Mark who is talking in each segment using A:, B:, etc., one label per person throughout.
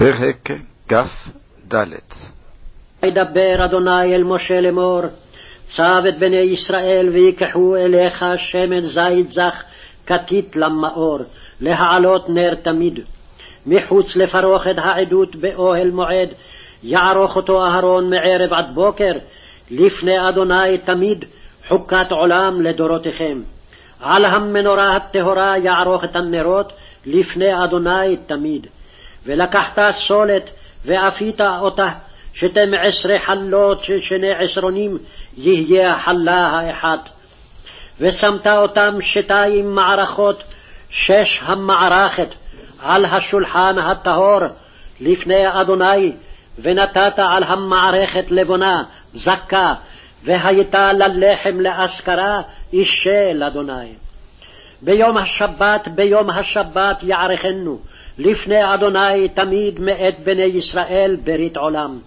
A: פרק כ"ד
B: וידבר אדוני אל משה לאמור, צב את בני ישראל ויקחו אליך שמן זית זך כתית למאור, להעלות נר תמיד. מחוץ לפרוכת העדות באוהל מועד, יערוך אותו אהרון מערב עד בוקר, לפני אדוני תמיד, חוקת עולם לדורותיכם. על המנורה הטהורה יערוך את הנרות, לפני אדוני תמיד. ולקחת סולת ואפית אותה, שתים עשרה חלות של שני עשרונים יהיה החלה האחת. ושמת אותם שתיים מערכות, שש המערכת, על השולחן הטהור לפני אדוני, ונתת על המערכת לבונה, זכה, והייתה ללחם לאזכרה, אישה לאדוני. ביום השבת, ביום השבת יערכנו, לפני אדוני תמיד מאת בני ישראל ברית עולם.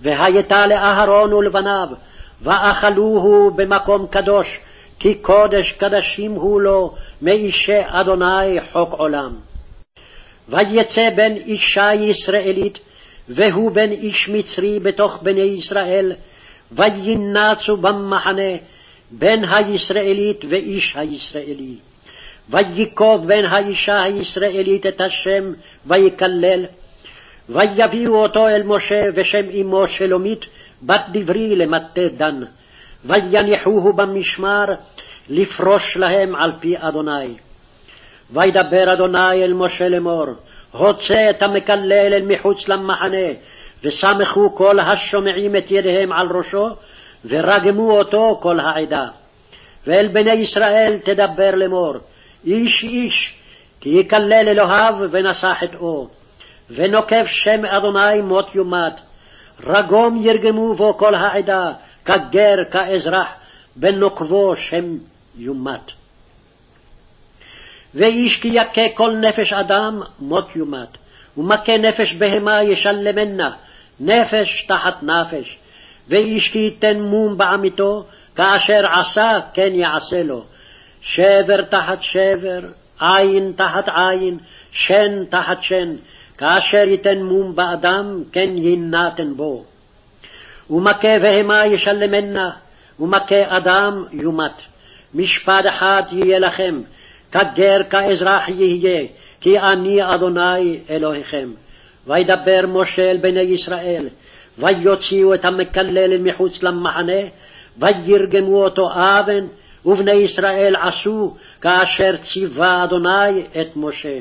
B: והייתה לאהרון ולבניו, ואכלוהו במקום קדוש, כי קודש קדשים הוא לו, מאישי אדוני חוק עולם. ויצא בן אישה ישראלית, והוא בן איש מצרי בתוך בני ישראל, וינצו במחנה, בן הישראלית ואיש הישראלי. ויקוב בן האישה הישראלית את השם ויקלל, ויביאו אותו אל משה ושם אמו שלומית, בת דברי למטה דן, ויניחוהו במשמר, לפרוש להם על פי אדוני. וידבר אדוני אל משה לאמור, הוצא את המקלל אל מחוץ למחנה, וסמכו כל השומעים את ידיהם על ראשו, ורגמו אותו כל העדה. ואל בני ישראל תדבר לאמור, איש איש, כי יקלל אלוהיו ונשא חטאו, ונוקב שם אדוני מות יומת, רגום ירגמו בו כל העדה, כגר כאזרח, בנוקבו שם יומת. ואיש כי יכה כל נפש אדם, מות יומת, ומכה נפש בהמה ישלמנה, נפש תחת נפש, ואיש כי ייתן מום בעמיתו, כאשר עשה כן יעשה לו, שבר תחת שבר, עין תחת עין, שן תחת שן, כאשר ייתן מום באדם, כן יינתן בו. ומכה בהמה ישלמנה, ומכה אדם יומת. משפט אחד יהיה לכם, כגר כאזרח יהיה, כי אני אדוני אלוהיכם. וידבר משה אל בני ישראל, ויוציאו את המקלל מחוץ למחנה, וירגמו אותו אבן, ובני ישראל עשו כאשר ציווה אדוני את משה.